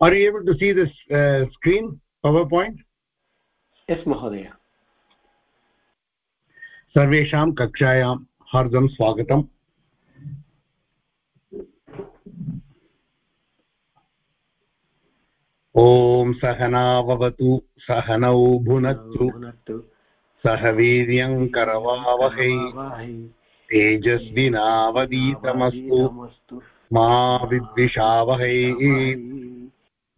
are you able to see this uh, screen powerpoint? Yes mahodaya सर्वेषां कक्षायां हार्दं स्वागतम् ॐ सहनाववतु सहनौ भुनक्तु सह वीर्यङ्करवावहै तेजस्विनावदीतमस्तु मा विद्विषावहै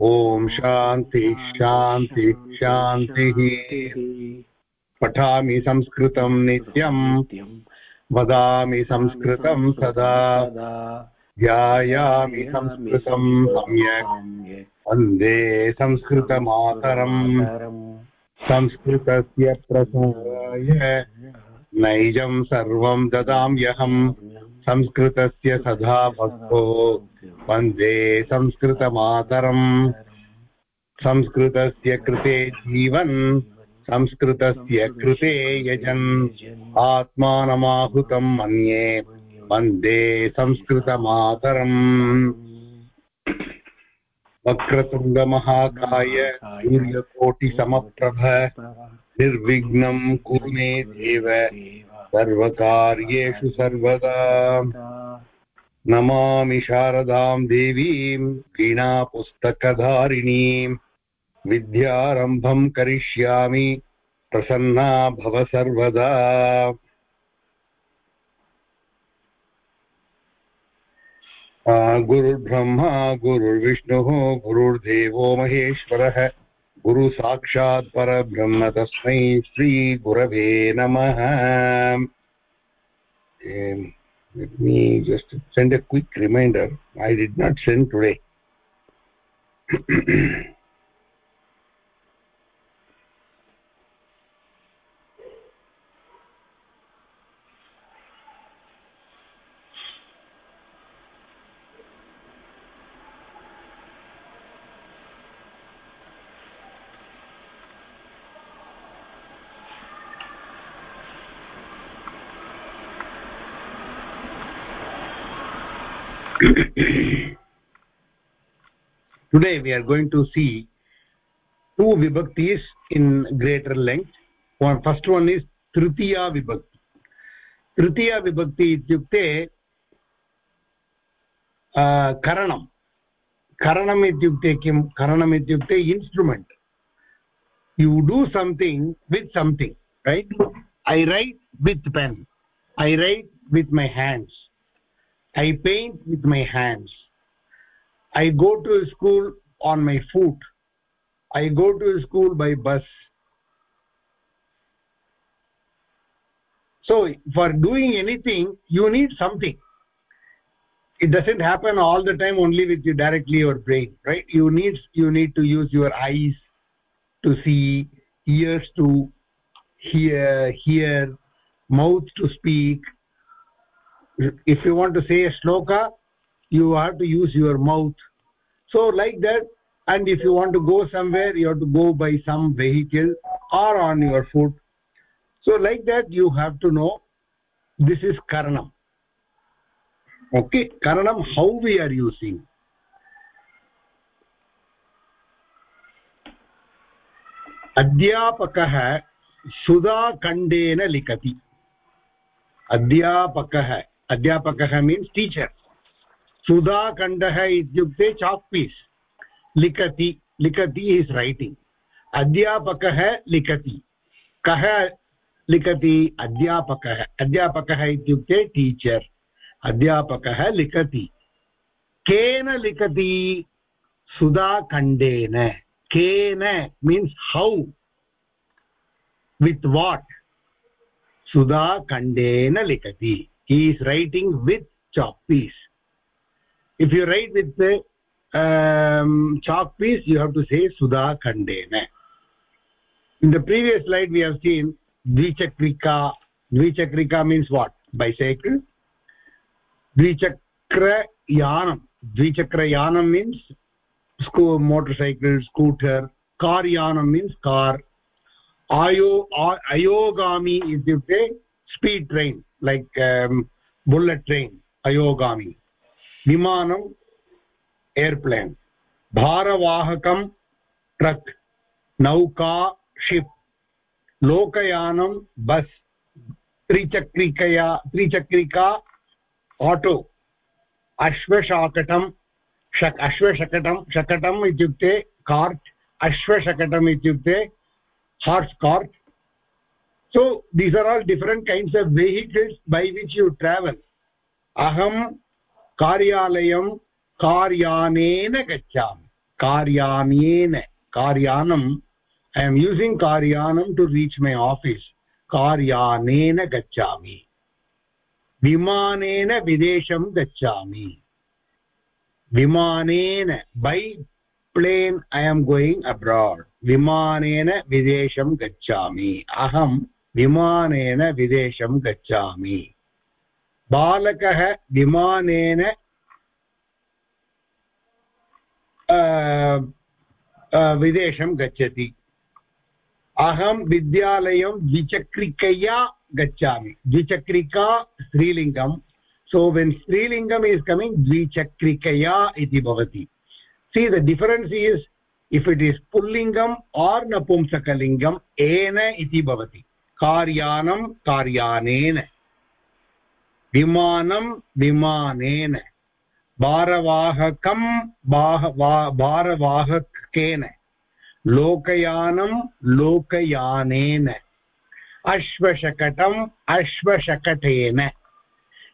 ॐ शान्ति शान्ति शान्तिः पठामि संस्कृतं नित्यम् वदामि संस्कृतं सदा। ध्यायामि संस्कृतं सम्यक्। वंदे संस्कृतमातरम्। संस्कृतस्य प्रसाराय। नैजं सर्वं ददाम्यहम्। संस्कृतस्य सदा भक्तो वंदे संस्कृतमातरम्। संस्कृतस्य कृते जीवन्, संस्कृतस्य कृते यजन्। आत्मानमाहुतं मन्ये, वंदे संस्कृतमातरम्। वक्रतुण्डमहाकाय सूर्यकोटिसमप्रभ, निर्विघ्नं कुरु मे देव। सर्वकार्येषु सर्वदा। नमामि शारदां देवीं वीणापुस्तकधारिणीम् विद्यारम्भं करिष्यामि, प्रसन्ना भव सर्वदा। गुरुर्ब्रह्मा, गुरुर्विष्णुः, गुरुर्देवो महेश्वरः। गुरु साक्षात् परब्रह्म तस्मै श्रीगुरवे नमः। Let me just send a quick reminder I did not send today today we are going to see two vibhaktis in greater length. One first one is tritiya vibhakti. Tritiya vibhakti ityukte uh, karanam. Karanam ityukte kim? Karanam ityukte instrument. You do something with something right? I write with pen. I write with my hands. I paint with my hands i go to school on my foot. I go to school by bus. So for doing anything you need something. It doesn't happen all the time only with you directly your brain right? You need you need to use your eyes to see ears to hear hear mouth to speak. If you want to say a shloka you have to use your mouth so like that and if you want to go somewhere you have to go by some vehicle or on your foot so like that you have to know this is karanam okay karanam how we are using अध्यापकः सुधाखण्डेन लिखति अध्यापकः अध्यापकः means teacher सुधाखण्डः इत्युक्ते चाक् piece लिखति लिखति is writing अध्यापकः लिखति. कः लिखति? अध्यापकः. अध्यापकः इत्युक्ते टीचर् अध्यापकः लिखति. केन लिखति? सुधाखण्डेन केन मीन्स् हौ वित् वाट् सुधाखण्डेन लिखति. He is writing with chalk piece. If you write with the um, chalk piece you have to say sudha khandena in the previous slide we have seen dvichakrika dvichakrika means what bicycle dvichakra yanam dvichakra yanam means school motorcycle scooter car yanam means car ayo ayogami ityukte speed train like um, bullet train ayogami vimanam airplane भारवाहकं truck नौका ship लोकयानं बस् त्रिचक्रिकया, त्रिचक्रिका auto अश्वशाकटं शक् अश्वशकटं शकटम् इत्युक्ते cart अश्वशकटम् इत्युक्ते horse cart so, these are all different kinds of vehicles by which you travel. aham कार्यालयं कार्यानेन गच्छामि। कार्यानेन, कार्यानम् ऐ एम् यूसिङ्ग् कार्यानं टु रीच् मै आफीस् कार्यानेन गच्छामि। विमानेन विदेशं गच्छामि। विमानेन by plane I am going abroad विमानेन विदेशं गच्छामि। अहं विमानेन विदेशं गच्छामि। बालकः विमानेन विदेशं गच्छति। अहं विद्यालयं द्विचक्रिकया गच्छामि। द्विचक्रिका स्त्रीलिङ्गं सो वेन् स्त्रीलिङ्गम् इस् कमिङ्ग् द्विचक्रिकया इति भवति। See the difference is if it is पुल्लिङ्गम् or नपुंसकलिङ्गम्, एन इति भवति। कार्यानं कार्यानेन। विमानं विमानेन भारवाहकं भारवाहकेन लोकयानं लोकयानेन अश्वशकटम् अश्वशकटेन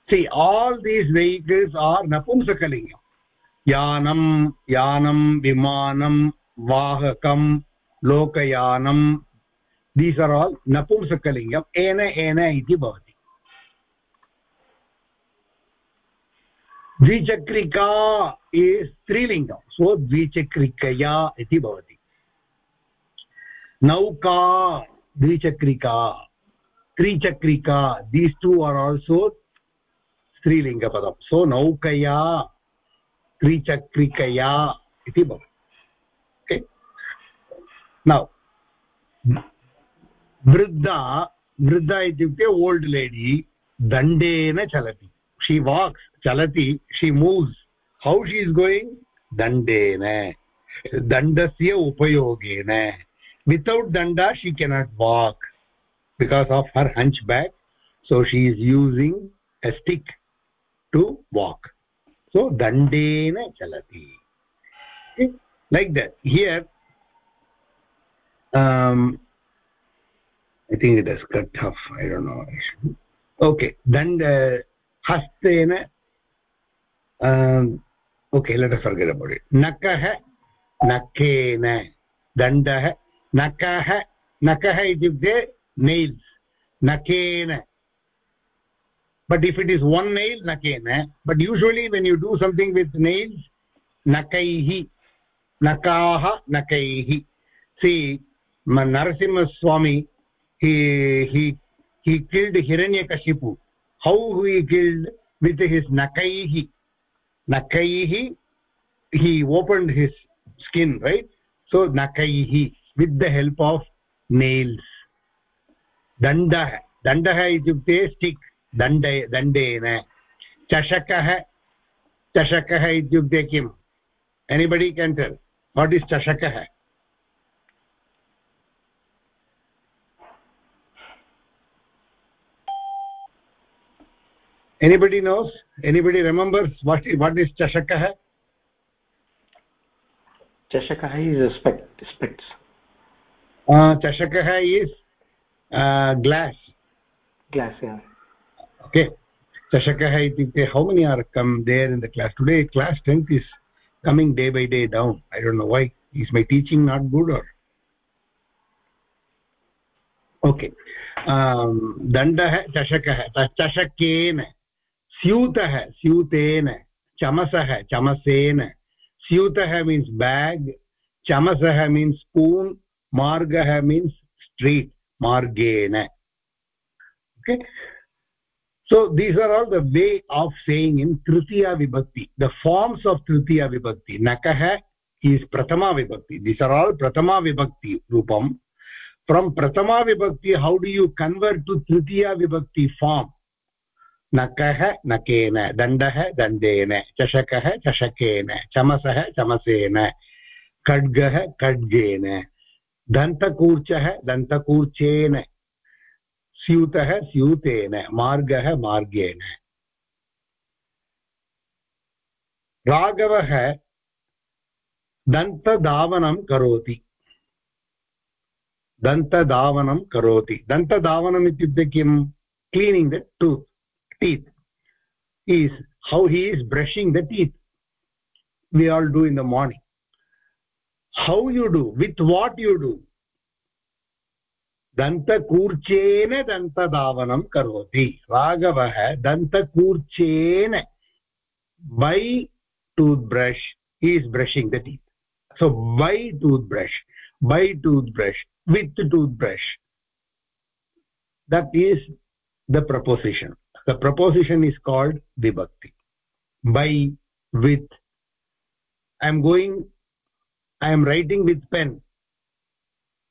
see all these vehicles are napumsakalingam yanam yanam vimanam vahakam lokayanam these are all napumsakalingam ena ena iti bhavati द्विचक्रिका स्त्रीलिङ्गं सो द्विचक्रिकया इति भवति। नौका, द्विचक्रिका, त्रिचक्रिका दीस् टु आर् आल्सो स्त्रीलिङ्गपदं। सो नौकया, त्रिचक्रिकया इति भवति। नौ वृद्धा वृद्धा इत्युक्ते ओल्ड् लेडी दण्डेन चलति। She walks chalati she moves. How she is going? Dandena. Dandasya upayogena. Without danda she cannot walk because of her hunchback. So she is using a stick to walk. So dandena chalati. Okay? like that. Here um i think it has cut off. I don't know. Okay. Danda hastena okay let forget about it नकः नकेन दण्डः नकः नकः इत्युक्ते nails but if it is one nail nakena but usually when you do something with nails nakaihi nakaha nakaihi see narasimha swami he he he killed hiranyakashipu how he killed with his nakaihi nakaihi he opened his skin right so nakaihi with the help of nails dandah dandah ityukte stick dande dandena chashakah chashakah ityukte kim anybody can tell what is chashakah anybody knows? Anybody remembers what what is chashakah chashakah is spect spects uh chashakah is uh, glass. Glass yeah. Okay. Chashakah ityukte how many are come there in the class? Today class strength is coming day by day down. I don't know why. Is my teaching not good or? Okay. Um dandah chashakah chashakena स्यूतः, स्यूतेन, चमसः, चमसेन। स्यूतः means bag चमसः means spoon मार्गः means street मार्गेण। Okay so these are all the way of saying in तृतीया विभक्ति the forms of तृतीया विभक्ति नकः is प्रथमा विभक्ति दीस् आर् आल् प्रथमा विभक्ति रूपं फ्रम् प्रथमा विभक्ति how do you convert to तृतीया विभक्ति फार्म् नकः नकेन, दण्डः दण्डेन, चषकः चषकेन, चमसः चमसेन, खड्गः खड्गेन, दन्तकूर्चः दन्तकूर्चेन, स्यूतः स्यूतेन, मार्गः मार्गेण राघवः दन्तधावनं करोति। दन्तधावनं करोति। दन्तधावनम् इत्युक्ते किं cleaning the tooth teeth is how he is brushing the teeth we all do in the morning how you do with what you do दन्तकूर्चेन दन्तधावनं करोति राघवः दन्तकूर्चेन toothbrush he is brushing the teeth so by toothbrush by toothbrush with toothbrush that is the proposition the proposition is called vibhakti. By with i am going i am writing with pen.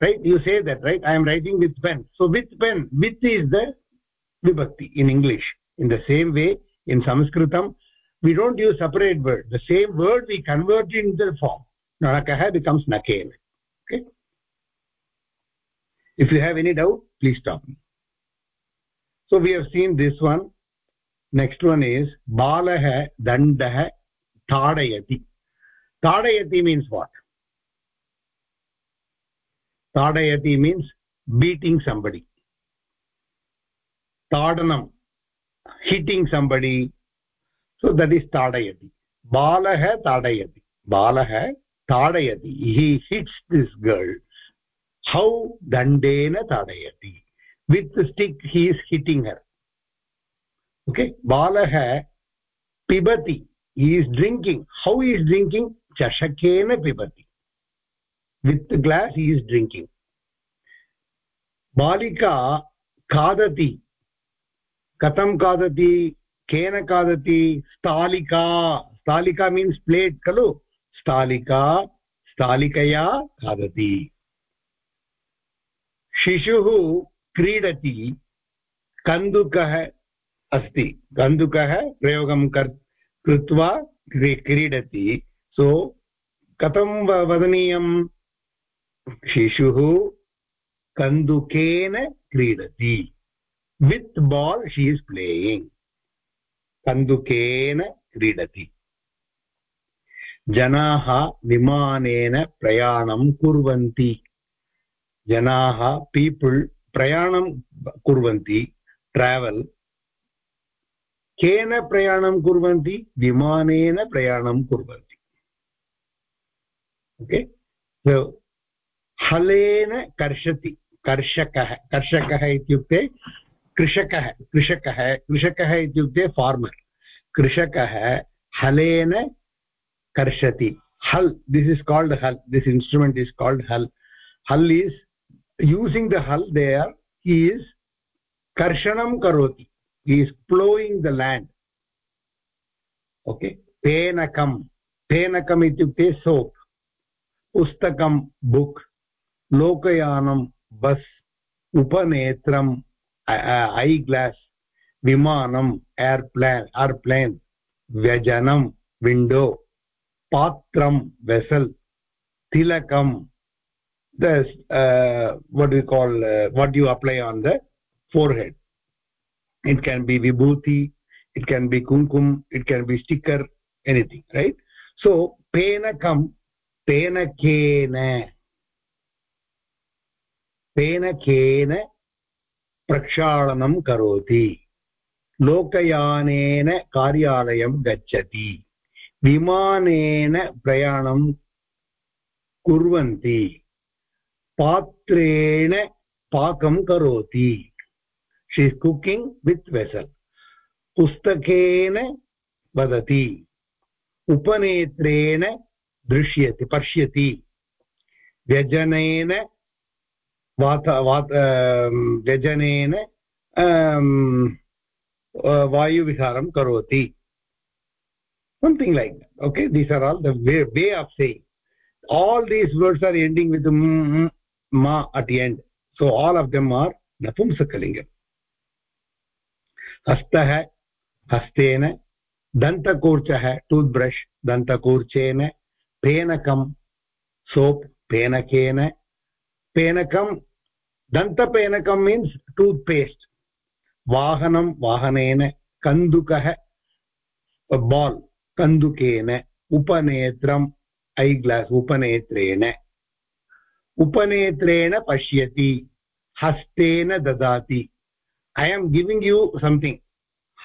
Right? You say that right? I am writing with pen. So with pen with is the vibhakti in english. In the same way in sanskritam we don't use separate word the same word we convert into the form. Nakah becomes naken okay? If you have any doubt please stop me so we have seen this one next one is balah dandah tadayati tadayati means what tadayati means beating somebody tadanam hitting somebody so that is tadayati balah tadayati balah tadayati he hits this girl how dandena tadayati with stick he is hitting her okay बालः पिबति he is drinking how is drinking चषकेन पिबति with glass he is drinking बालिका खादति कथं खादति केन खादति स्थालिका स्थालिका means plate खलु स्थालिका स्थालिकया खादति शिशुः क्रीडति कन्दुकः अस्ति। कन्दुकः प्रयोगं कर्, कृत्वा क्रीडति। सो, कथं वदनीयं? शिशुः कन्दुकेन क्रीडति। With ball she is playing कन्दुकेन क्रीडति। जनाः विमानेन प्रयाणं कुर्वन्ति। जनाः पीपल् प्रयाणं कुर्वन्ति ट्रावेल् केन प्रयाणं कुर्वन्ति? विमानेन प्रयाणं कुर्वन्ति. ओके हलेन कर्षति, कर्षकः कर्षकः इत्युक्ते कृषकः कृषकः कृषकः इत्युक्ते फार्मर् कृषकः हलेन कर्षति. हल् दिस् इस् काल्ड् हल् दिस् इन्स्ट्रुमेण्ट् इस् काल्ड् हल्. हल् is using the hull there he is karshanam karoti he is plowing the land okay penakam penakam ityukte soap pustakam book lokayanam bus upanetram eye glass vimanam airplane airplane vyajanam window patram vessel tilakam the uh, what do you call uh, what do you apply on the forehead it can be vibhuti it can be kumkum it can be sticker anything right so penakam penakena पेनकेन प्रक्षालनं करोति लोकयानेन कार्यालयं गच्छति विमानेन प्रयाणं कुर्वन्ति पात्रेण पाकं करोति। शी कुकिङ्ग् वित् वेसल् पुस्तकेन वदति। उपनेत्रेण दृश्यति, पश्यति। व्यजनेन वात वात अं, व्यजनेन अं, वायुविहारं करोति। Something like okay these are all they of say all these words are ending with ma at the end. So, all of them are napumsakalingam hastah हस्तेन दन्तकूर्चः टूथब्रश् दन्तकूर्चेन फेनकं सोप् फेनकेन फेनकं दन्तपेनकं मीन्स् टूथपेस्ट् वाहनं वाहनेन कन्दुकः बाल् कन्दुकेन उपनेत्रम् ऐ ग्लास् उपनेत्रेण उपनेत्रेण पश्यति, हस्तेन ददाति। I am giving you something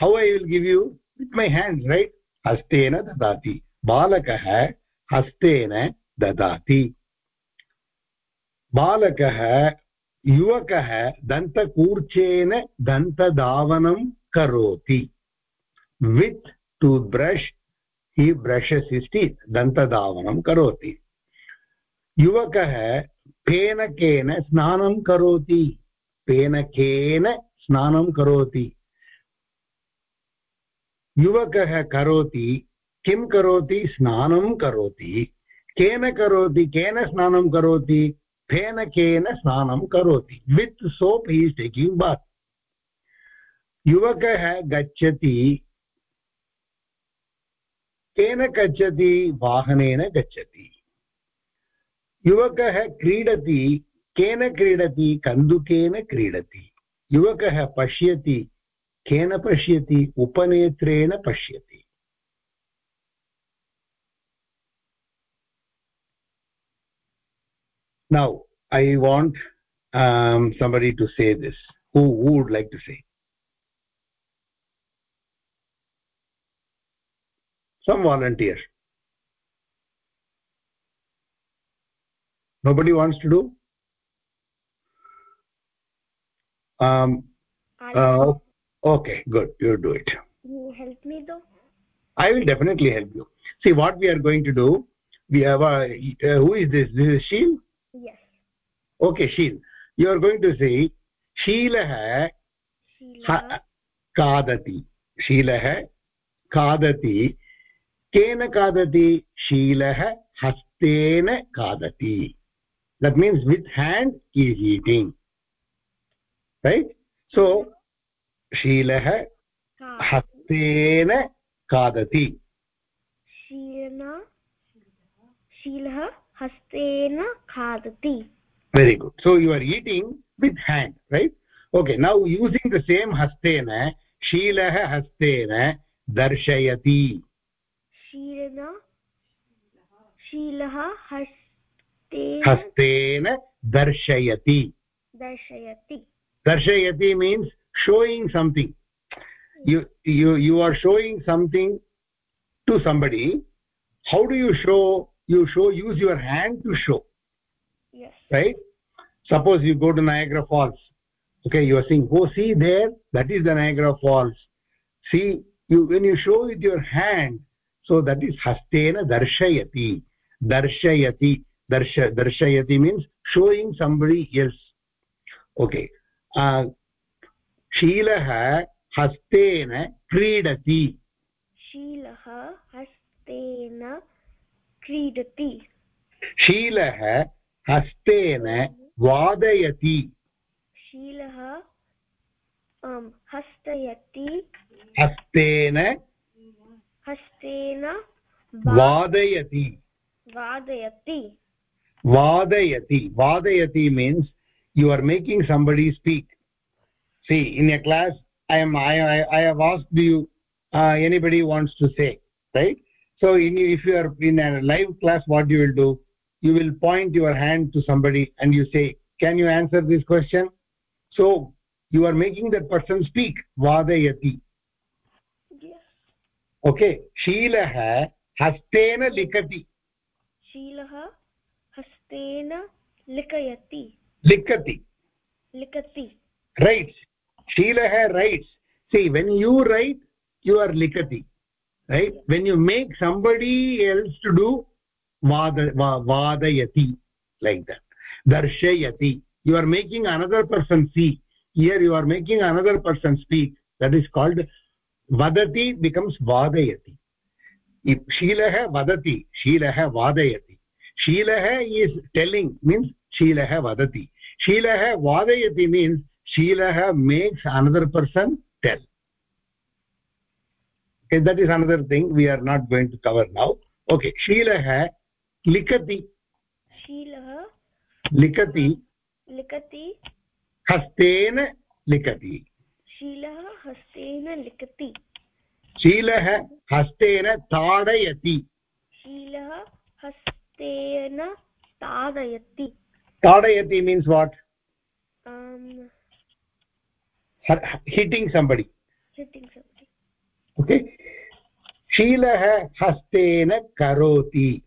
how I will give you with my hand right हस्तेन ददाति। बालकः हस्तेन ददाति। बालकः, युवकः दन्तकूर्चेन दन्तधावनं करोति। वित् टूथब्रश् हि ब्रशस् हिस् टीत् दन्तधावनं करोति। युवकः फेनकेन स्नानं करोति। फेनकेन स्नानं करोति। युवकः करोति, किं करोति? स्नानं करोति। केन करोति? केन स्नानं करोति? फेनकेन स्नानं करोति। With soap he is taking bath युवकः गच्छति, केन गच्छति? वाहनेन गच्छति। युवकः क्रीडति केन क्रीडति कन्दुकेन क्रीडति युवकः पश्यति केन पश्यति उपनेत्रेण पश्यति want um, somebody to say this who, who would like to say some volunteer nobody wants to do um uh, okay good you do it you help me though i will definitely help you see what we are going to do we have a uh, who is this this is sheel yes okay sheel you are going to say शीलः Sheila खादति शीलः खादति केन खादति शीलः हस्तेन खादति that means with hand he is eating right so शीलः हस्तेन खादति शीलना शीलः हस्तेन खादति very good so you are eating with hand right okay now using the same hastena शीलः हस्तेन दर्शयति शीलना शीलः हस्तेन हस्तेन दर्शयति दर्शयति darshayati means showing something you you you are showing something to somebody how do you show you show use your hand to show yes right suppose you go to niagara falls okay you are saying oh see there that is the niagara falls see you when you show with your hand so that is hastena darshayati darshayati Darsha darshayati means showing somebody else. Okay. Uh, शीलः हस्तेन क्रीडति शीलः हस्तेन क्रीडति शीलः हस्तेन वादयति शीलः हस्तयति हस्तेन हस्तेन वादयति वादयति vadayati. Vadayati means you are making somebody speak. See in a class i am i i, I have asked you uh, anybody wants to say right? So in, if you are in a live class what you will do? You will point your hand to somebody and you say can you answer this question? So you are making that person speak. Vadayati. Yes. Okay. Shilah hastena likati. Shilah तेन लिखयति। लिखति। लिखति। Writes शीलः writes see when you write you are लिखति write when you make somebody else to do वाद वादयति like that दर्शयति you are making another person see here you are making another person speak that is called वदति becomes वादयति शीलः वदति शीलः वादयति शीलः इस् टेलिङ्ग् मीन्स् शीलः वदति। शीलः वादयति means शीलः makes another person tell that is another thing we are not going to cover now okay शीलः लिखति। शीलः लिखति। लिखति। हस्तेन लिखति। शीलः हस्तेन लिखति। शीलः हस्तेन ताडयति। शीलः हस्ते हस्तेन ताडयति। ताडयति means what? Um hitting somebody. hitting somebody. Okay. शीलः हस्तेन करोति।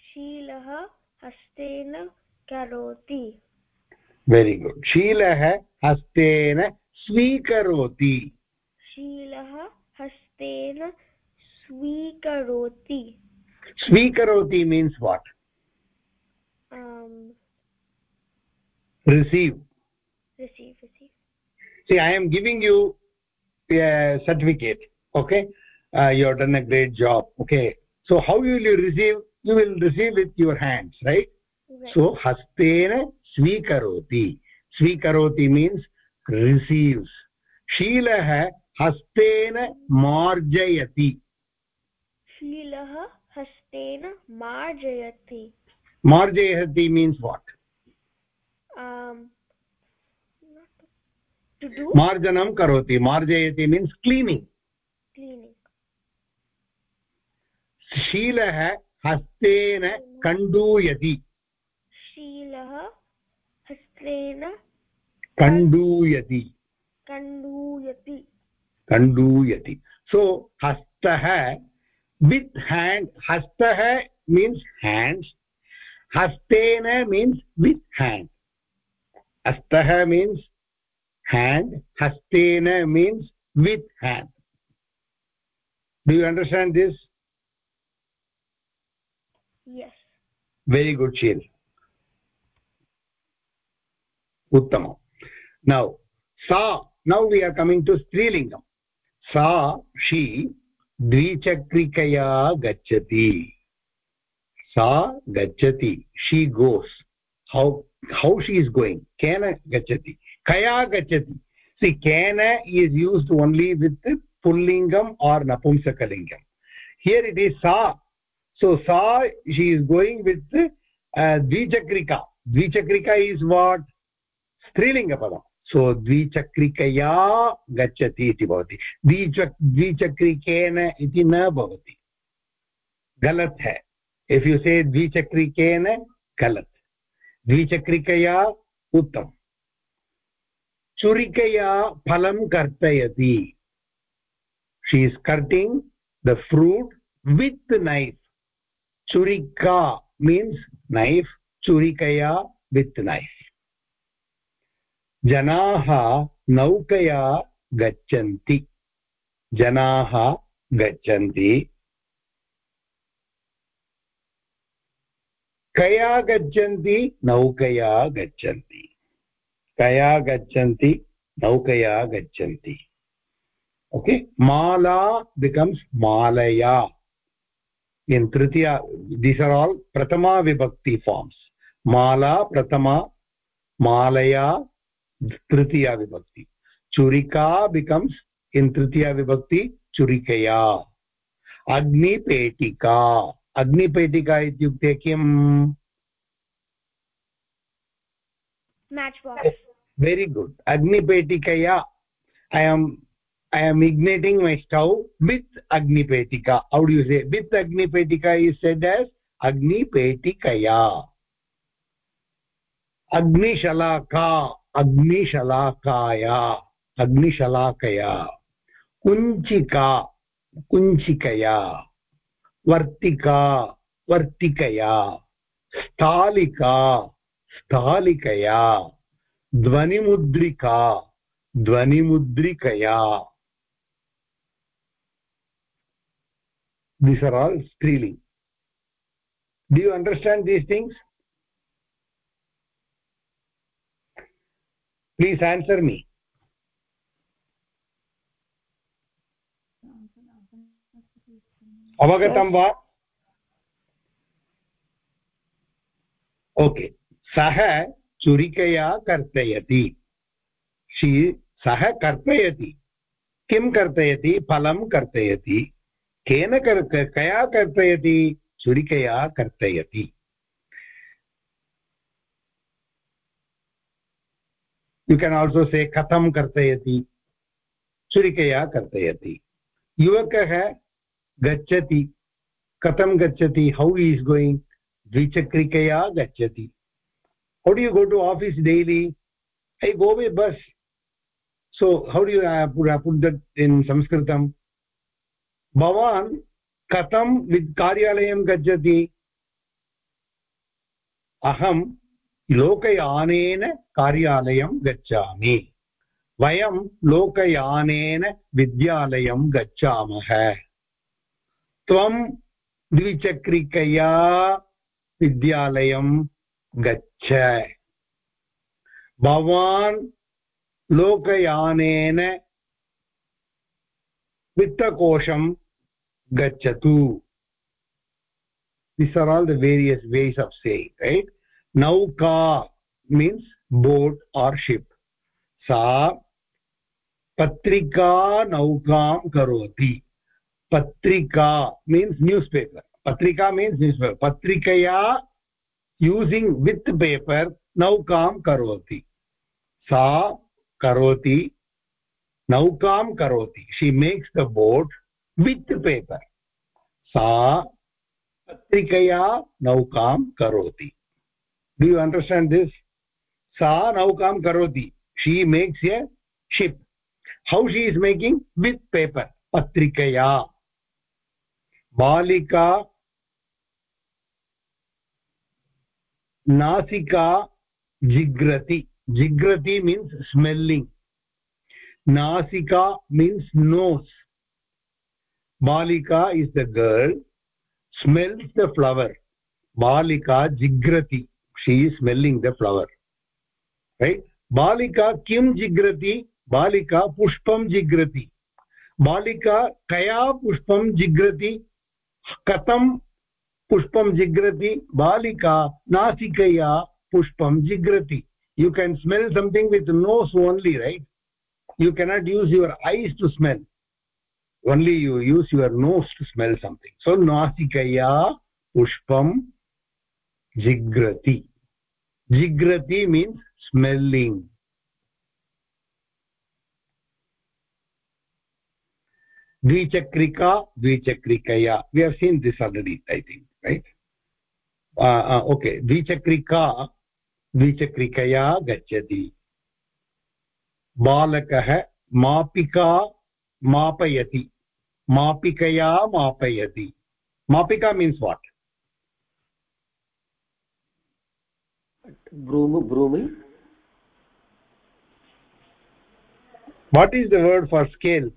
शीलः हस्तेन करोति। वेरि गुड् शीलः हस्तेन स्वीकरोति। शीलः हस्तेन स्वीकरोति। स्वीकरोति means what um receive receive receive see i am giving you a certificate okay uh, you have done a great job okay so how will you receive you will receive with your hands right, right. so hastena svikaroti svikaroti means receives शीलः हस्तेन मार्जयति शीलः हस्तेन मार्जयति। मार्जयति means what मार्जनं करोति। मार्जयति means cleaning cleaning शीलः हस्तेन कण्डूयति। शीलः हस्तेन कण्डूयति। कण्डूयति। कण्डूयति। सो हस्तः with hand hastah means hands. Hastena means with hand. Hastah means hand. Hastena means with hand. Do you understand this? Yes. Very good child. Uttamo. now sa now we are coming to strilingam sa she द्विचक्रिकया गच्छति। सा गच्छति। She goes how how she is going केन गच्छति? कया गच्छति। See केन is used only with पुल्लिङ्गम् or नपुंसकलिङ्गम् here it is सा सो सा शी इस् गोयिङ्ग् वित् द्विचक्रिका द्विचक्रिका इस् वाट् स्त्रीलिङ्गपदम् सो द्विचक्रिकया गच्छति इति भवति। द्विचक्, द्विचक्रिकेन इति न भवति। गलत् है। इफ् यु से द्विचक्रिकेन, गलत्। द्विचक्रिकया उत्तम। छुरिकया फलं कर्तयति। She is cutting the fruit with knife छुरिका मीन्स् नैफ् छुरिकया वित् नैफ् जनाः नौकया गच्छन्ति। जनाः गच्छन्ति। कया गच्छन्ति? नौकया गच्छन्ति। कया गच्छन्ति? नौकया गच्छन्ति। ओके? माला बिकम्स् मालया। In tritiya these are all pratama vibhakti forms mala pratama malaya तृतीया विभक्ति। चुरीका बिकम्स इन तृतीया विभक्ति चुरीकया अग्निपेटिका अग्निपेटिका इत्युक्ते किम्? Very good oh, अग्निपेटिकया I am I am igniting my stove with अग्निपेटिका would you say with अग्निपेटिका इस् सेड् एस् अग्निपेटिकया अग्निशलाका। अग्निशलाकाया, अग्निशलाकया, कुञ्चिका, कुञ्चिकया, वर्तिका, वर्तिकया, स्थालिका, स्थालिकया, ध्वनिमुद्रिका, ध्वनिमुद्रिकया। These are all striling do you understand these things? Please answer me. अवगतं वा ओके सः चुरिकया कर्तयति। शी सः कर्तयति। किं कर्तयति? फलं कर्तयति। केन कर् कया कर्तयति? छुरिकया कर्तयति। यु केन् आल्सो से कथं कर्तयति छुरिकया कर्तयति युवकः गच्छति कथं गच्छति हौ इस् गोयिङ्ग् द्विचक्रिकया गच्छति how do you go to office daily I go by bus so how do put that in संस्कृतं भवान् कथं कार्यालयं गच्छति अहं लोकयानेन कार्यालयं गच्छामि। वयं लोकयानेन विद्यालयं गच्छामः। त्वं द्विचक्रिकया विद्यालयं गच्छ। भवान् लोकयानेन वित्तकोशं गच्छतु। These are all the various ways of saying, right? Nauka means boat or ship. Sa करोति पत्रिका मीन्स् न्यूस् पेपर् पत्रिका मीन्स् न्यूस् पेपर् पत्रिकया यूसिङ्ग् वित् पेपर् नौकां करोति सा करोति नौकां करोति she makes the boat with paper सा पत्रिकया नौकां करोति डु यु अण्डर्स्टाण्ड् दिस् सा नौकां करोति she makes a ship how she is making with paper patrikaya balika nasika jigrati jigrati means smelling nasika means nose balika is the girl smells the flower balika jigrati she is smelling the flower right balika kim jigrati बालिका पुष्पं जिघ्रति बालिका कया पुष्पं जिघ्रति कथं पुष्पं जिघ्रति बालिका नासिकया पुष्पं जिघ्रति you can smell something with nose only right you cannot use your eyes to smell only you use your nose to smell something so nasikaya pushpam jigrati jigrati means smelling. द्विचक्रिका द्विचक्रिकया we have seen this already I think right okay द्विचक्रिका द्विचक्रिकया गच्छति बालकः मापिका मापयति मापिकया मापयति मापिका means what broom brooming? What is the word for scale?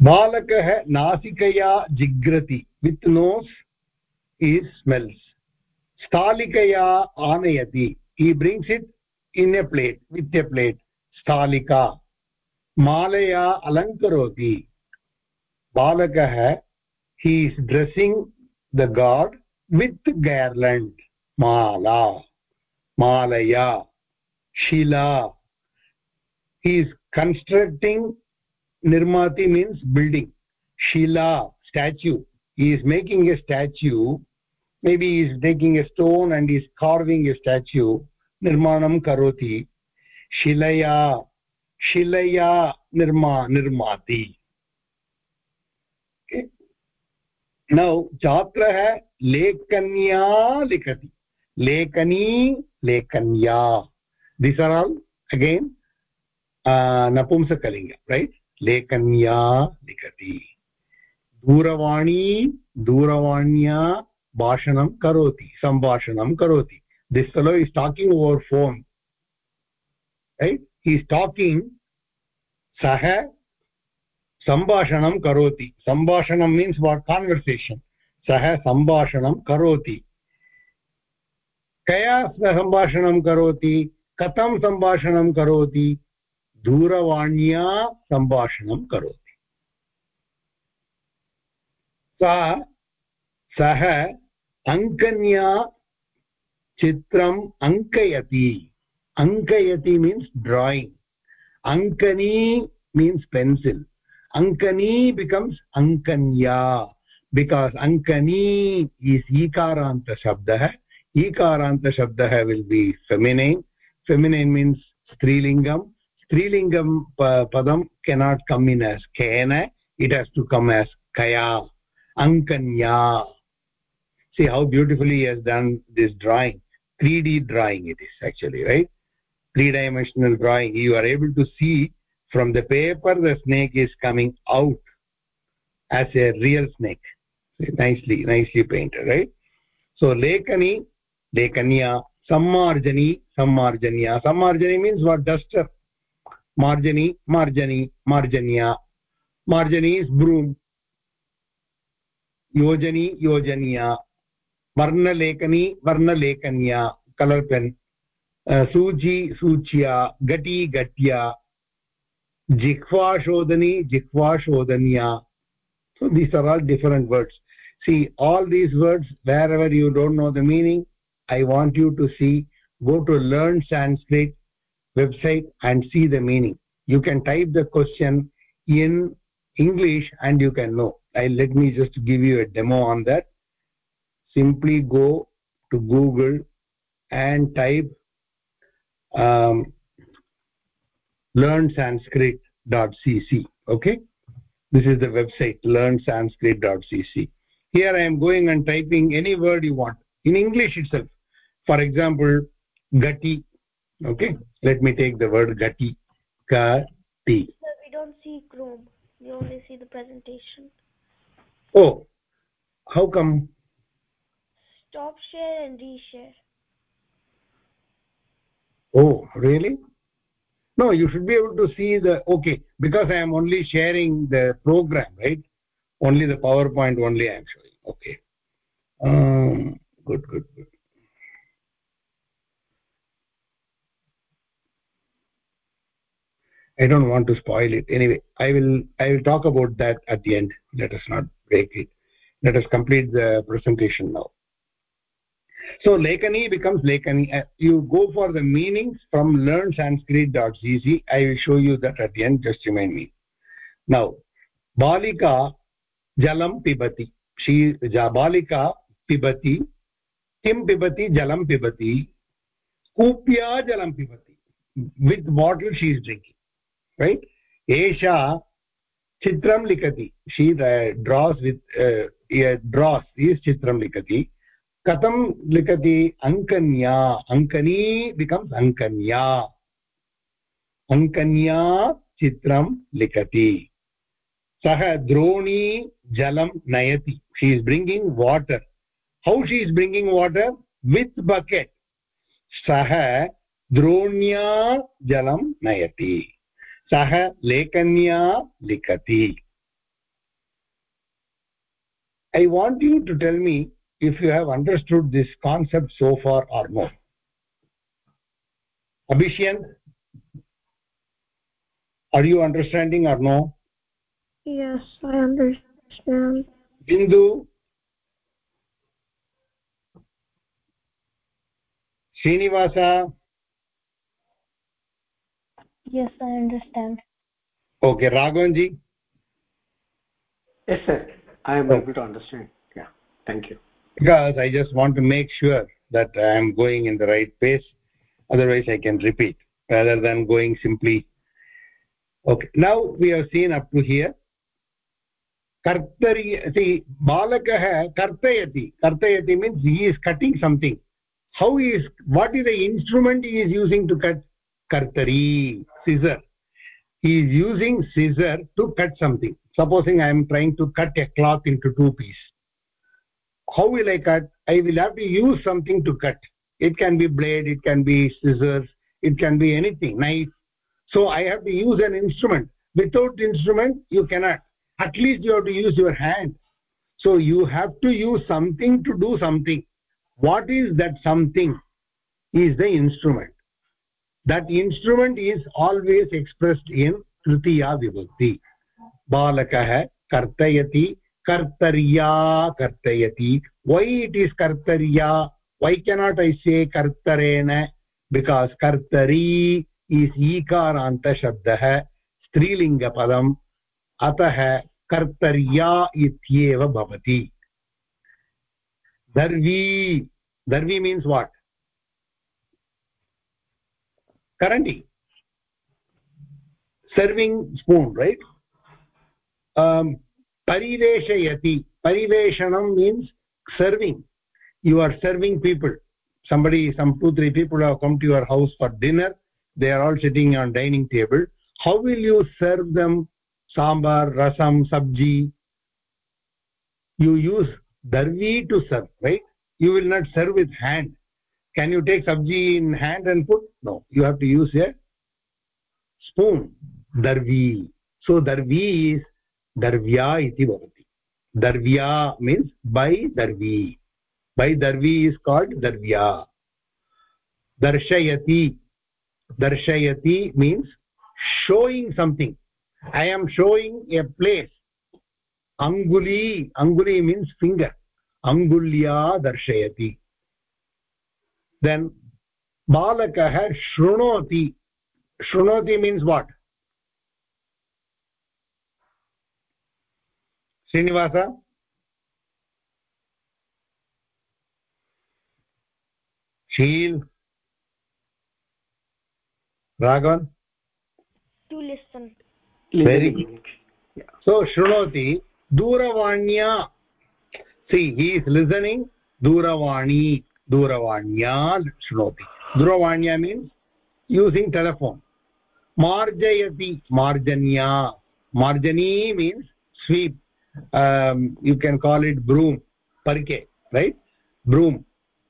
बालकः नासिकया जिघ्रति वित् नोस् इस् स्मेल्स् स्थालिकया आनयति he brings it in a plate with a plate स्थालिका मालया अलङ्करोति बालकः he is dressing the god with garland माला मालया शिला हि इस् कन्स्ट्रक्टिङ्ग् निर्माति means building Shila statue he is making a statue may be is making a stone and is carving a statue निर्माणं करोति शिलया शिलया निर्मा निर्माति now छात्रः लेखन्या लिखति। लेखनी लेखन्या। Are all again uh, napumsakalinga right? लेखन्या लिखति। दूरवाणी दूरवाण्या भाषणं करोति सम्भाषणं करोति। This fellow is talking over phone right he talking सः सम्भाषणं करोति सम्भाषणं मीन्स् वाट् कान्वर्सेशन् सः सम्भाषणं करोति कया सम्भाषणं करोति कथं सम्भाषणं करोति दूरवाण्या सम्भाषणं करोति सा सः अङ्कन्या chitram ankayati. Ankayati means drawing. Ankani means pencil. Ankani becomes ankanya because ankani is ikaranta shabdah ikaranta shabdah will be feminine feminine means strilingam strilingam padam cannot come in as kena it has to come as kaya ankanya see how beautifully he has done this drawing 3d drawing it is actually right three dimensional drawing you are able to see from the paper the snake is coming out as a real snake nicely nicely painted right so lekani lekanya sammarjani sammarjanya sammarjani means what duster marjani marjani marjanya marjani is broom yojani yojanya varnalekani varnalekanya color pen सूची सूच्या घटी घट्या jikvashodhani jikvashodhanya so these are all different words. See all these words wherever you don't know the meaning i want you to see go to learn sanskrit website and see the meaning. You can type the question in english and you can know. I let me just give you a demo on that. Simply go to google and type um, learnsanskrit.cc okay? This is the website learnsanskrit.cc here i am going and typing any word you want. In english itself. For example gati. Okay? Let me take the word gati. Gati. Sir, we don't see chrome. We only see the presentation. Oh. How come? Stop share and reshare. Oh really no you should be able to see the okay because i am only sharing the program right? Only the powerpoint only i am showing okay. Um good good good. I don't want to spoil it. Anyway i will i will talk about that at the end. Let us not break it. Let us complete the presentation now so lekani becomes lekani uh, you go for the meanings from learnsanskrit.cc i will show you that at the end just remind me now balika jalam pibati she ja balika pibati kim pibati jalam pibati kupya jalam pibati with bottle she is drinking right esha chitram likati she uh, draws with uh, uh, draws is chitram likati कथं लिखति अङ्कन्या? अङ्कनी becomes अङ्कन्या। अङ्कन्या चित्रं लिखति। सः द्रोणी जलं नयति। She is bringing water how she is bringing water with bucket सः द्रोण्या जलं नयति। सः लेखन्या लिखति। I want you to tell me if you have understood this concept so far or no abhishyan are you understanding or no? Yes i understand. Bindu srinivasa? Yes i understand. Okay raghavanji yes sir. I am oh. able to understand. Yeah. Thank you because i just want to make sure that i am going in the right pace otherwise i can repeat rather than going simply okay now we have seen up to here कर्तरि इति बालकः कर्तयति कर्तयति means he is cutting something how he is what is the instrument he is using to cut kartari scissor he is using scissor to cut something supposing i am trying to cut a cloth into two pieces how will i cut? I will have to use something to cut. It can be blade it can be scissors it can be anything knife. So i have to use an instrument. Without instrument you cannot. At least you have to use your hand. So you have to use something to do something. What is that something? Is the instrument. That instrument is always expressed in tritiya vibhakti balakah kartayati कर्तर्या कर्तयति. Why it is कर्तर्या? Why can't I say कर्तरेण? Because कर्तरी is ईकारान्तशब्दः स्त्रीलिङ्गपदम् अतः कर्तर्या इत्येव भवति. दर्वी दर्वी means what करण्डि. Serving spoon right parireshayati parireshanam means serving. You are serving people. Somebody some two three people have come to your house for dinner. They are all sitting on dining table. How will you serve them? Sambar rasam sabji. You use darvi to serve right? You will not serve with hand. Can you take sabji in hand and put? No. You have to use a spoon. Darvi. So darvi is दर्व्या इति भवति। दर्व्या means by दर्वी। By दर्वी is called दर्व्या। दर्शयति। दर्शयति means showing something I am showing a place अङ्गुली अङ्गुली मीन्स् फिङ्गर् अङ्गुल्या दर्शयति। देन् बालकः शृणोति। शृणोति मीन्स् वाट् श्रीनिवास? शील? राघवन्? सो शृणोति दूरवाण्या सि हि इस् लिसनिङ्ग् दूरवाणी दूरवाण्या शृणोति दूरवाण्या मीन्स् यूसिङ्ग् टेलिफोन् मार्जयति मार्जन्या मार्जनी means sweep um, you can call it broom parke right broom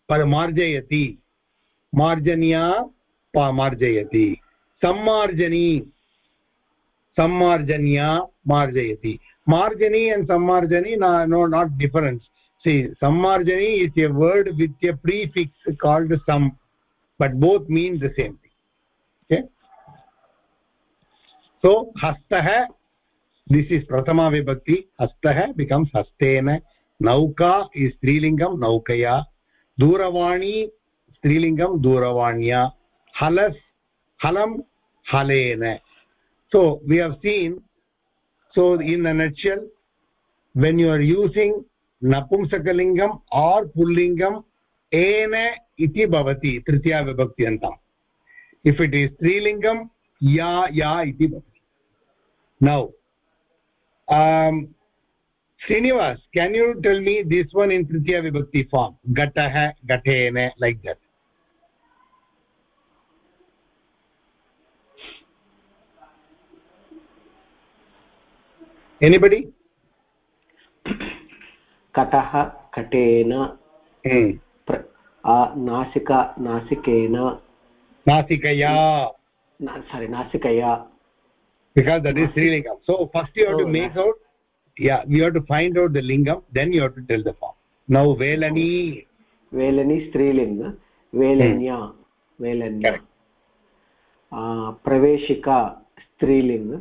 par marjayati marjanya pa marjayati sammarjani sammarjanya marjayati marjani and sammarjani no, no not difference see sammarjani is a word with a prefix called sam but both mean the same thing okay so hastah this is प्रथमा विभक्ति हस्तः becomes हस्तेन नौका is स्त्रीलिङ्गं नौकया दूरवाणी स्त्रीलिङ्गं दूरवाण्या हलस् हलं हलेन so we have seen so in the natural when you are using नपुंसकलिङ्गम् or पुल्लिङ्गम् एन इति भवति तृतीया विभक्त्यन्तम् इफ् इट् इस् स्त्रीलिङ्गं या या इति भवति नौ um srinivas can you tell me this one in tritiya vibhakti form gatah gatena like that anybody कटः कटेन hmm. नासिका नासिकेन nasikaya सारी नासिकया because that is three lingam so first you have to Oh, make nice. out yeah you have to find out the lingam then you have to tell the form now velani वेलनि स्त्रीलिङ्ग वेलन्या वेलन्या Correct. आ, प्रवेशिका स्त्रीलिङ्ग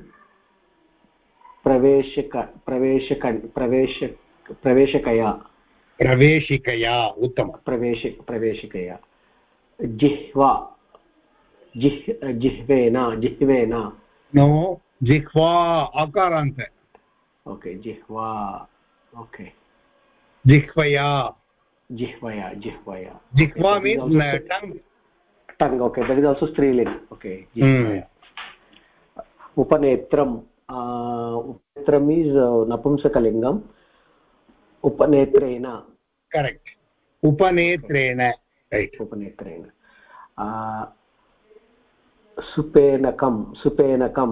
प्रवेशक प्रवेशक प्रवेश प्रवेशकया praveshikaya uttam प्रवेश प्रवेशिकया जिह्वा जिह् जिह्वेन जिह्वेन no Jikhva akarant ओके जिह्वा ओके। जिह्वया। जिह्वया jikhva means uh, tongue tongue okay that is also स्त्रीलिङ्ग् okay उपनेत्रम् उपनेत्रम् इस् नपुंसकलिङ्गम् उपनेत्रेण। Correct. upanetrena right. उपनेत्रेण। सुपेनकं सुपेनकं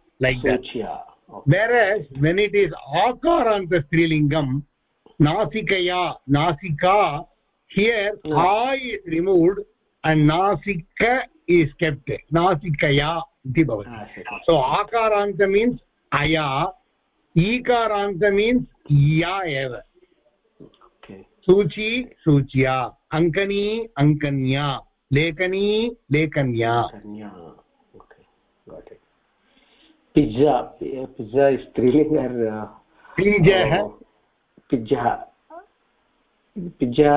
like that. Okay. whereas when it is akaranta strilingam nasikaya nasika here mm. a is removed and nasika is kept. Nasikaya iti bhavati. Ah, so akaranta means aya ekaranta means ya eva. Okay. Suchi suchya ankani ankanya. Lekani lekanya. Okay. Got it. Striling or uh, पिञ्जः pizza. Pizza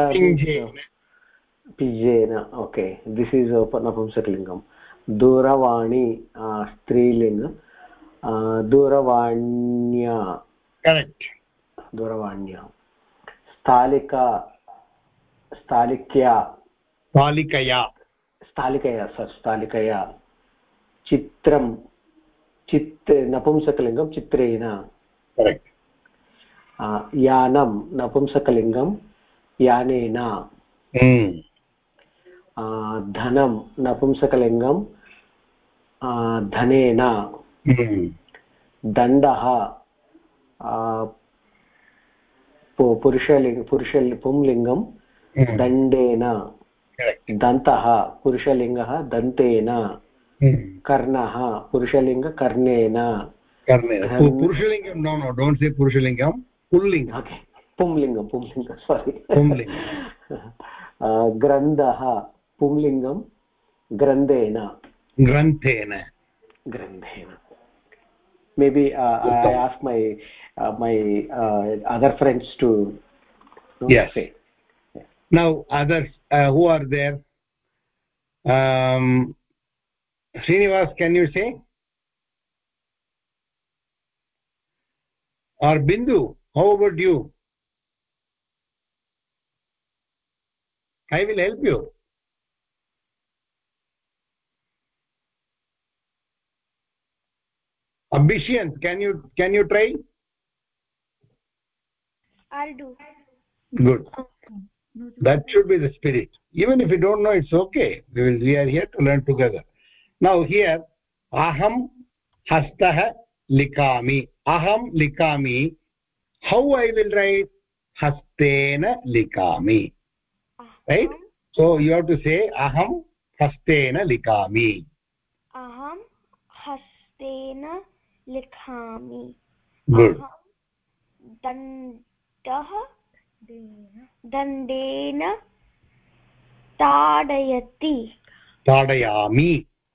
पिज्जेन okay this is नपुंसकलिङ्गं दूरवाणी स्त्रीलिङ्ग दूरवाण्या correct दूरवाण्या स्थालिका स्थालिक्या बालिकया स्थालिकया सर् स्थालिकया चित्रं चित् नपुंसकलिङ्गं चित्रेण। यानं नपुंसकलिङ्गं यानेन। आ, धनं नपुंसकलिङ्गं धनेन। दण्डः आ, पुरुषलिङ्ग पुरुषलि पुंलिङ्गं दण्डेन। दन्तः पुरुषलिङ्गः दन्तेन। कर्णः पुरुषलिङ्गकर्णेन कर्णेन। पुरुषलिङ्गं नो नो डोण्ट् से पुरुषलिङ्गं पुल्लिङ्गम् ओके पुंलिङ्गं पुंलिङ्गं सारि पुंलिङ्गं। ग्रन्थः पुंलिङ्गं ग्रन्थेन। ग्रन्थेन। ग्रन्थेन। Maybe uh, i Uttam. ask my uh, my uh, other friends to Yes. say. Now others uh, who are there? Um srinivas can you say? Or bindu how about you? I will help you. Ambitions can you can you try? I'll do. good. That should be the spirit. Even if you don't know it's okay. We will we are here to learn together now here aham hastah likami aham likami how i will write hastena likami right so you have to say aham hastena likami अहं हस्तेन लिखामि अहं दण्डः दण्डेन ताडयति ताडयामि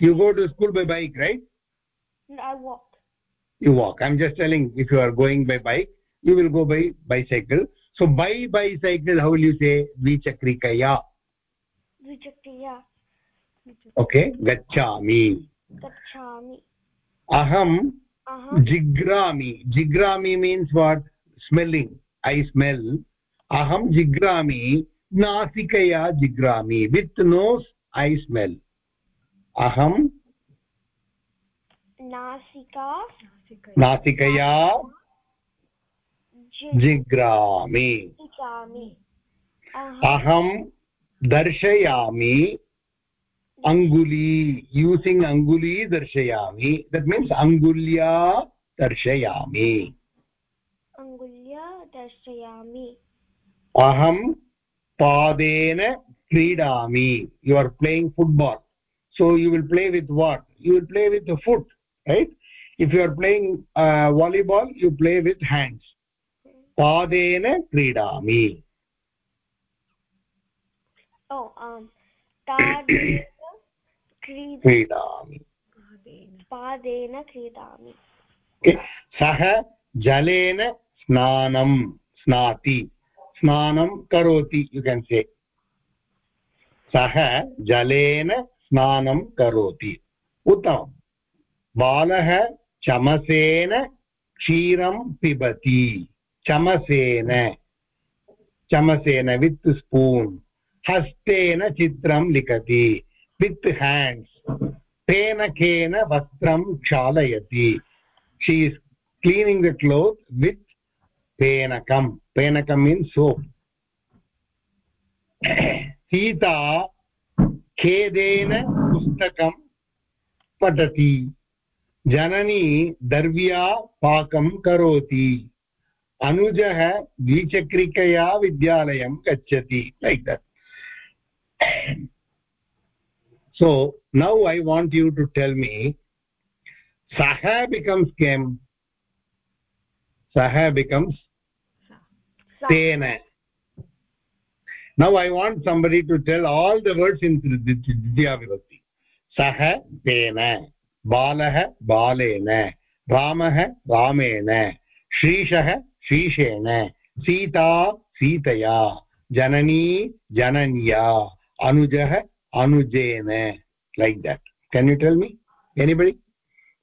you go to school by bike right no, I walk. you walk i'm just telling if you are going by bike you will go by bicycle so by bicycle how will you say द्विचक्रिकया द्विचक्रिया okay gachami गच्छामि aham jigrami jigrami means what smelling i smell aham jigrami nasikaya jigrami with nose i smell अहं नासिका नासिकया जिग्रामि। अहं दर्शयामि। अङ्गुली using अङ्गुली दर्शयामि। That means अङ्गुल्या दर्शयामि। अङ्गुल्या दर्शयामि। अहं पादेन क्रीडामि। You are playing football so you will play with what you will play with the foot right if you are playing uh, volleyball you play with hands padena kridami oh um kridami पादेन क्रीडामि सः जलेन स्नानं स्नाति स्नानं करोति यु केन् से सः जलेन स्नानं करोति। उत्तमं बालः चमसेन क्षीरं पिबति। चमसेन। चमसेन वित् स्पून्। हस्तेन चित्रं लिखति। वित् हेण्ड्स् फेनकेन वस्त्रं क्षालयति। She's cleaning the cloth with फेनकं फेनकं मीन्स् सोप्। सीता खेदेन पुस्तकं पठति। जननी दर्व्या पाकं करोति। अनुजः द्विचक्रिकया विद्यालयं गच्छति। Like so now I want you to tell me सः बिकम्स् केम् सः बिकम्स् तेन now i want somebody to tell all the words in dvitiya vibhakti sah tena balah balena ramah ramena श्रीशः श्रीशेन सीता सीतया जननी जनन्या अनुजः अनुजेन like that can you tell me anybody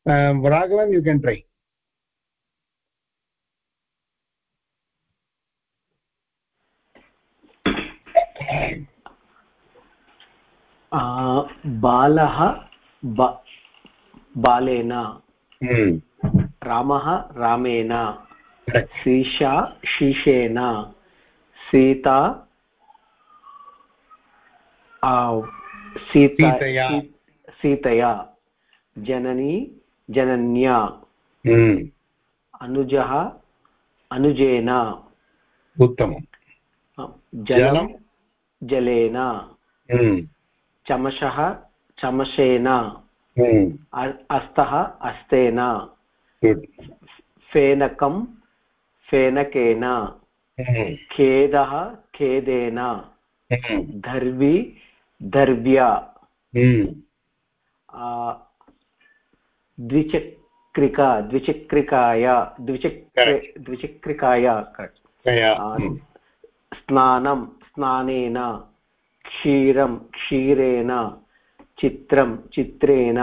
uh, raghavan you can try बालः बालेन रामः रामेण सीशा शीशेन सीता सीतया सीतया जननी जनन्या अनुजः अनुजेन उत्तमं जलं जलेन चमशः चमशेन। अस्तः अस्तेन। फेनकं फेनकेन। खेदः खेदेन। धर्वी धर्व्या। द्विचक्रिका द्विचक्रिकाया द्विचक्र द्विचक्रिकाया स्नानं स्नानेन। क्षीरं, क्षीरेण, चित्रं, चित्रेण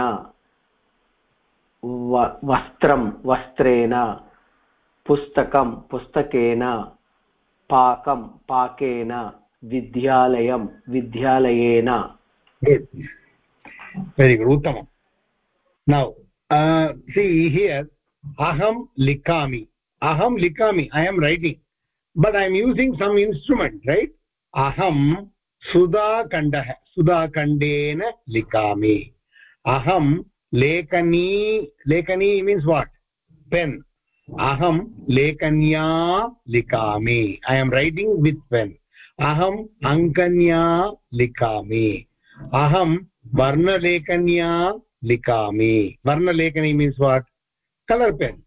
वस्त्रं, वस्त्रेण, पुस्तकं, पुस्तकेन, पाकं, पाकेन, विद्यालयं, विद्यालयेन। वेरि गुड् उत्तमं. नौ सी हियर् अहं लिखामि. अहं लिखामि. I am writing but I am using some instrument right अहं सुधाखण्डः सुधाखण्डेन लिखामि। अहं लेखनी लेखनी मीन्स् वाट् पेन् अहं लेखन्या लिखामि। I am writing with pen अहम् अङ्कन्या लिखामि। अहं वर्णलेखन्या लिखामि। वर्णलेखनी मीन्स् वाट् कलर् पेन्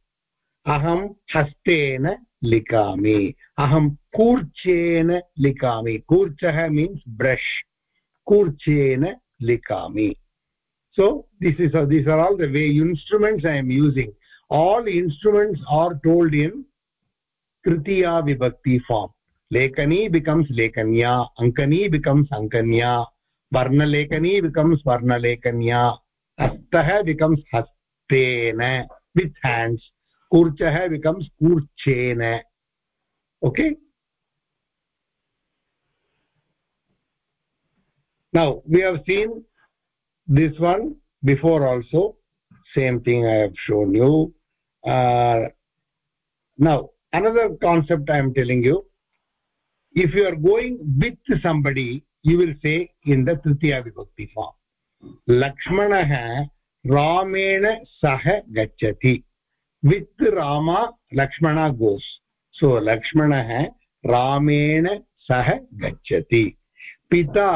अहं हस्तेन लिखामि। अहं कूर्चेन लिखामि। कूर्चः मीन्स् ब्रश् कूर्चेन लिखामि। So this is these are all the way instruments I am using all instruments are told in तृतीया विभक्ति फार्म् लेखनी बिकम्स् लेखन्या अङ्कनी बिकम्स् अङ्कन्या वर्णलेखनी बिकम्स् वर्णलेखन्या हस्तः बिकम्स् हस्तेन वित् हेण्ड्स् कूर्चः becomes कूर्चेन okay now we have seen this one before also same thing I have shown you now another concept I am telling you if you are going with somebody you will say in the तृतीया विभक्ति form लक्ष्मणः रामेण सह गच्छति with rama lakshmana goes so lakshmanah ramena sah gacchati pita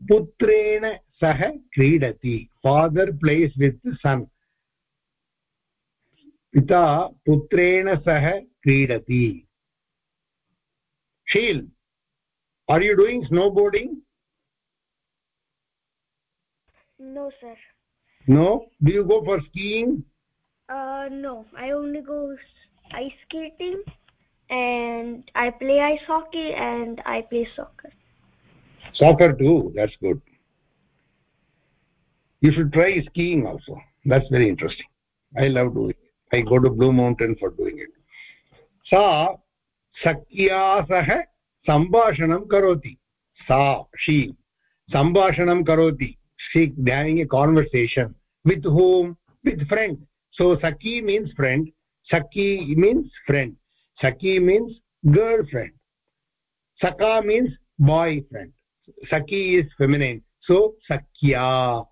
putren सः क्रीडति father place with सन् पिता पुत्रेण सह क्रीडति Sheel are you doing snowboarding no sir no do you go for skiing Uh, no, I only go ice skating and I play ice hockey and I play soccer. Soccer too, that's good. You should try skiing also. That's very interesting. I love doing it. I go to Blue Mountain for doing it. Sa Sakya Sah Sambhashanam Karoti. Sa, she. Sambhashanam Karoti. She having a conversation. With whom? With friend. So saki means friend saki means friend saki means girlfriend saka means boyfriend saki is feminine so sakya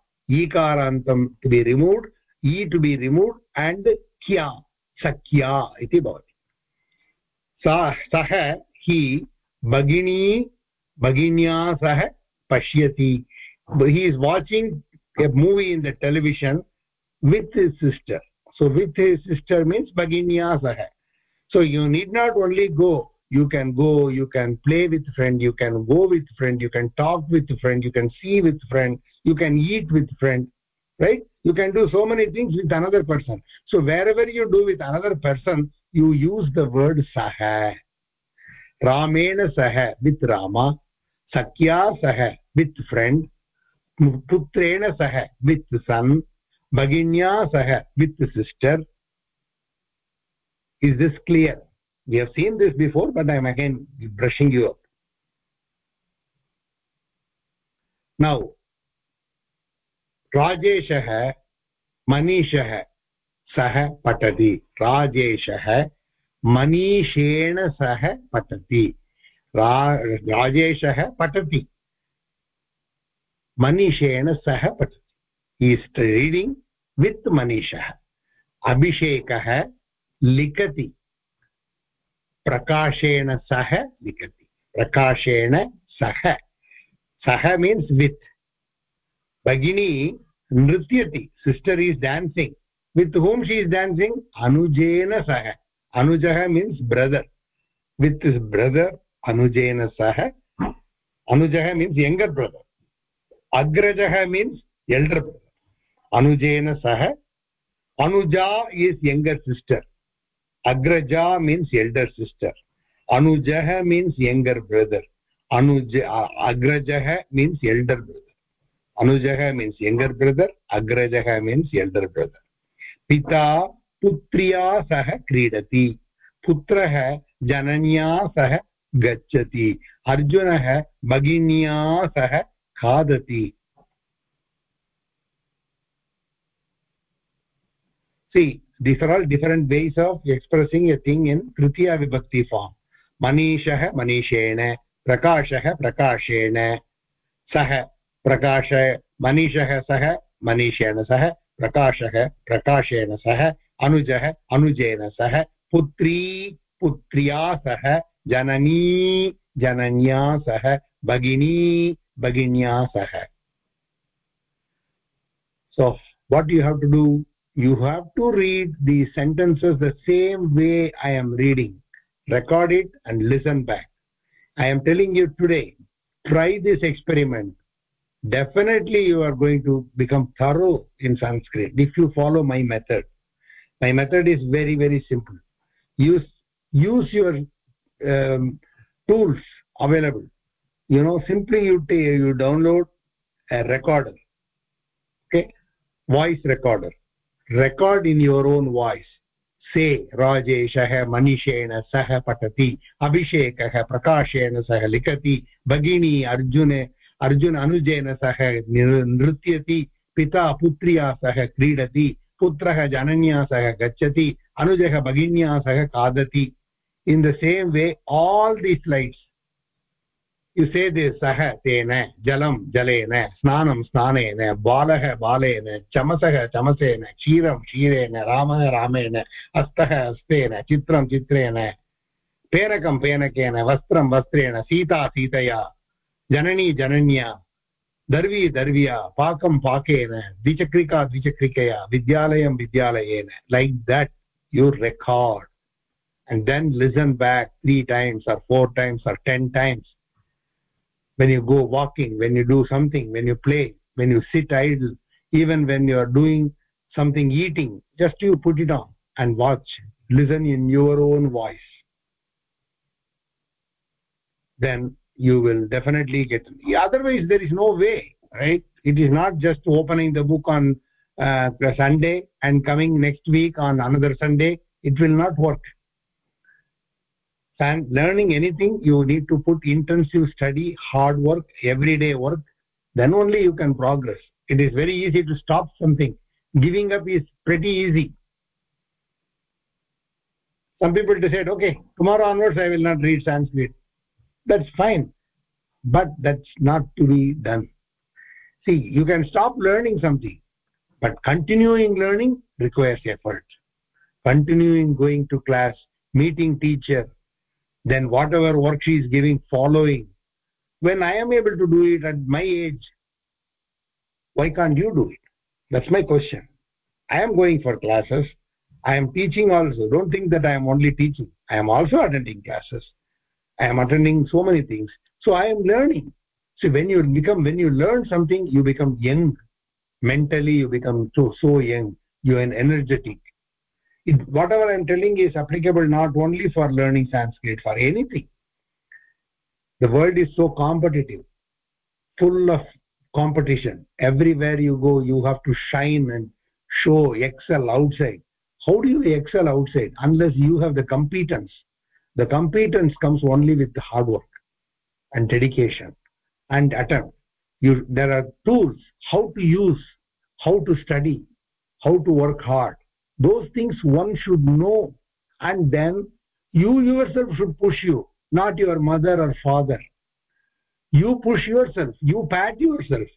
ikarantam to be removed e to be removed and kya sakya iti bhavati sa sah hi bagini baginya sah pashyati he is watching a movie in the television with his sister so with his sister means baginya sah so you need not only go you can go you can play with friend you can go with friend you can talk with friend you can see with friend you can eat with friend right? You can do so many things with another person. So wherever you do with another person you use the word saha. Ramena saha with rama sakya saha with friend putrena saha with son baginya saha with sister is this clear we have seen this before but i am again brushing you up now राजेशः मनीषः सः पठति राजेशः मनीषेण सह पठति राजेशः पठति मनीषेण सह पठति इस् रीडिङ्ग् वित् मनीषः अभिषेकः लिखति प्रकाशेन सह लिखति प्रकाशेन सह सह मीन्स् वित् भगिनी नृत्यति sister is dancing with whom she is dancing अनुजेन सह अनुजः मीन्स् ब्रदर् वित् ब्रदर् अनुजेन सह अनुजः मीन्स् यङ्गर् ब्रदर् अग्रजः मीन्स् एल्डर् ब्रदर् अनुजेन सह, अनुजा इस यङ्गर् सिस्टर् अग्रजा मीन्स एल्डर् सिस्टर् अनुजः मीन्स् यङ्गर् ब्रदर् अनुज अग्रजः मीन्स् एल्डर् ब्रदर् अनुजः मीन्स् यङ्गर् ब्रदर् अग्रजः मीन्स् एल्डर् ब्रदर् पिता पुत्रिया सह क्रीडति पुत्रः जनन्या सह गच्छति अर्जुनः भगिन्या सह खादति see these are all different ways of expressing a thing in tritiya vibhakti form manishah manishena prakashah prakashena sah प्रकाश मनीषः सः मनीषेण सह प्रकाशः प्रकाशेन सह अनुजः अनुजेन सह पुत्री पुत्र्या सह जननी जनन्या सह भगिनी भगिन्या सह so what do you have to do you have to read the sentences the same way i am reading. Record it and listen back. I am telling you today try this experiment. Definitely you are going to become thorough in sanskrit if you follow my method. My method is very very simple. Use use your um, tools available. You know simply you you download a recorder. Okay? Voice recorder record in your own voice. से राजेशः मनीषेण सह पठति अभिषेकः प्रकाशेन सह लिखति भगिनी अर्जुन अर्जुन अनुजेन सह नृत्यति पिता पुत्र्या सह क्रीडति पुत्रः जनन्या सह गच्छति अनुजः भगिन्या सह खादति in the same way, all these slides this सः तेन, जलं, जलेन, स्नानं, स्नानेन, बालः, बालेन, चमसः, चमसेन, क्षीरं क्षीरेण रामः रामेण हस्तः, हस्तेन, चित्रं चित्रेण पेनकं, पेनकेन, वस्त्रं, वस्त्रेण, सीता, सीतया, जननी, जनन्या, दर्वी, दर्व्या, पाकं, पाकेन, द्विचक्रिका, द्विचक्रिकया, विद्यालयं, विद्यालयेन like that you record and then listen back three times or four times or ten times. When you go walking when you do something when you play when you sit idle even when you are doing something eating just you put it on and watch. Listen in your own voice. Then you will definitely get otherwise there is no way right? It is not just opening the book on uh, sunday and coming next week on another sunday. It will not work and learning anything you need to put intensive study hard work everyday work. Then only you can progress. It is very easy to stop something. Giving up is pretty easy. Some people decide okay tomorrow onwards i will not read sanskrit. That's fine but that's not to be done. See you can stop learning something but continuing learning requires effort. Continuing going to class meeting teacher then whatever work she is giving following. When i am able to do it at my age why can't you do it? That's my question. I am going for classes. I am teaching also. Don't think that i am only teaching. I am also attending classes. I am attending so many things. So i am learning. So when you become when you learn something you become young. Mentally you become so so young. You are energetic it, whatever i am telling is applicable not only for learning sanskrit for anything. The world is so competitive full of competition. Everywhere you go you have to shine and show excel outside. How do you excel outside? Unless you have the competence. The competence comes only with the hard work and dedication and attempt. You there are tools how to use how to study how to work hard those things one should know and then you yourself should push you not your mother or father. You push yourself you pat yourself.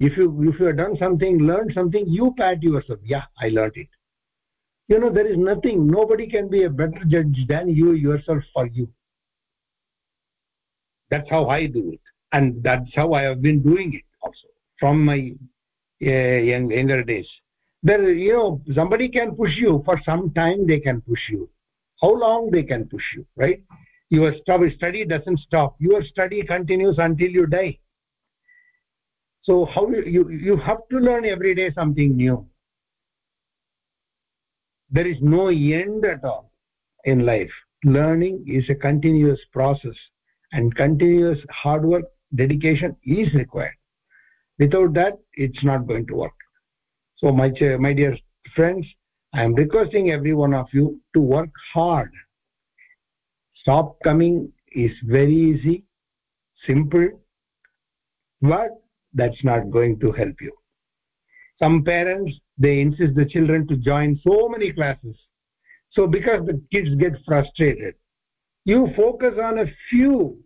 If you if you have done something learned something you pat yourself. Yeah i learned it. You know there is nothing nobody can be a better judge than you yourself for you. That's how i do it and that's how i have been doing it also from my uh, young, younger days there you know somebody can push you. For some time they can push you. How long they can push you right? Your study doesn't stop. Your study continues until you die. So how you you, you have to learn every day something new. There is no end at all in life. Learning is a continuous process and continuous hard work dedication is required. Without that it's not going to work so my my dear friends i am requesting every one of you to work hard. Stop coming is very easy simple but that's not going to help you. Some parents they insist the children to join so many classes. So because the kids get frustrated you focus on a few.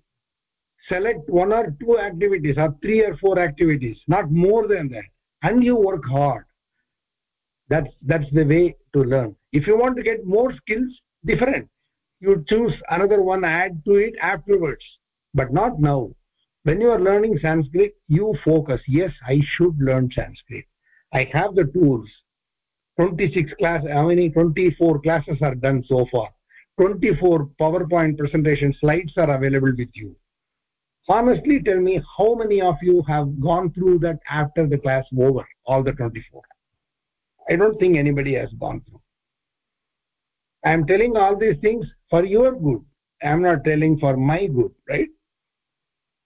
Select one or two activities or three or four activities not more than that and you work hard that's that's the way to learn. If you want to get more skills different. You choose another one add to it afterwards but not now. When you are learning sanskrit you focus. Yes i should learn sanskrit. I have the tools. 26 class how many 24 classes are done so far. 24 powerpoint presentation slides are available with you. Honestly tell me how many of you have gone through that after the class over all the 24 i don't think anybody has gone through. I am telling all these things for your good. I am not telling for my good right?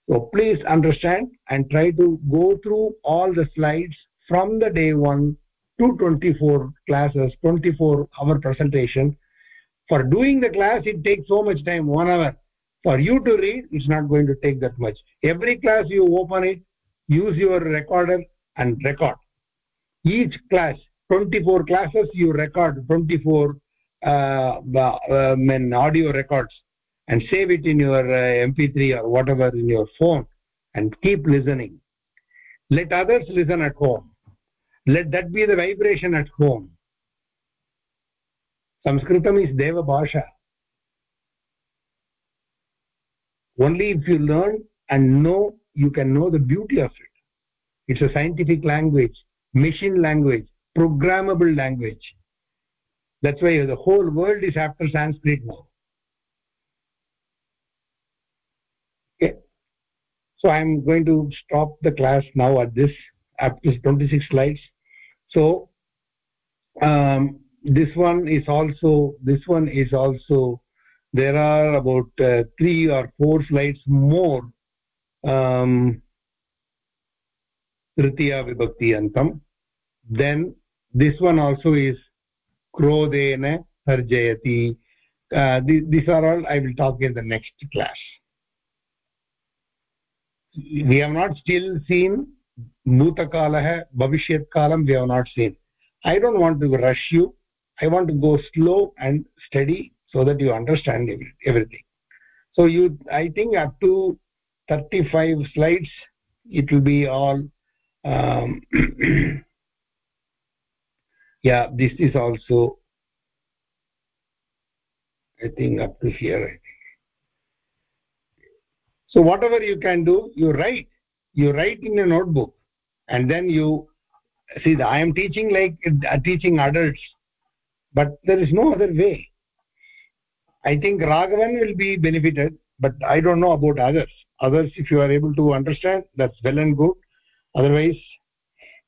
So please understand and try to go through all the slides from the day 1 to 24 classes 24 hour presentation. For doing the class it takes so much time 1 hour. For you to read it's not going to take that much. Every class you open it use your recorder and record. Each class 24 classes you record 24 uh, um, audio records and save it in your uh, mp3 or whatever in your phone and keep listening. Let others listen at home. Let that be the vibration at home. Sanskritam is deva bhasha. Only if you learn and know you can know the beauty of it. It's a scientific language machine language programmable language. That's why the whole world is after sanskrit now. Okay. So i'm going to stop the class now at this after 26 slides. So um, this one is also this one is also there are about uh, three or four slides more um tritiya vibhakti antam then this one also is krodena sarjayati. Uh, these, are all i will talk in the next class. We have not still seen bhutakalah bhavishyat kalam we have not seen. I don't want to rush you. I want to go slow and steady so that you understand everything. So you i think up to 35 slides it will be all um, yeah this is also i think up to here so whatever you can do you write. You write in a notebook and then you see i am teaching like uh, teaching adults but there is no other way. I think raghavan will be benefited but i don't know about others. Others if you are able to understand that's well and good. Otherwise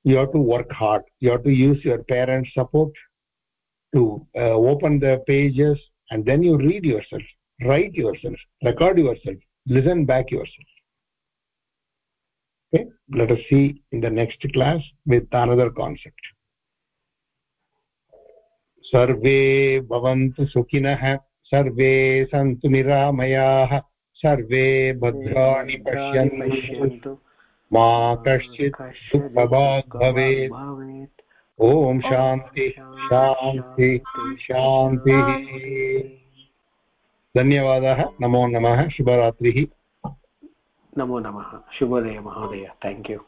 you have to work hard you have to use your parents support to uh, open the pages and then you read yourself write yourself record yourself listen back yourself okay let us see in the next class with another concept सर्वे भवन्तु सुखिनः सर्वे सन्तु निरामयाः सर्वे भद्राणि पश्यन्तु मा कश्चित् सुप्रभात् भवेत् ॐ शान्ति शान्ति, शान्तिः। धन्यवादाः। नमो नमः। शुभरात्रिः। नमो नमः। शुभोदय महोदय। Thank you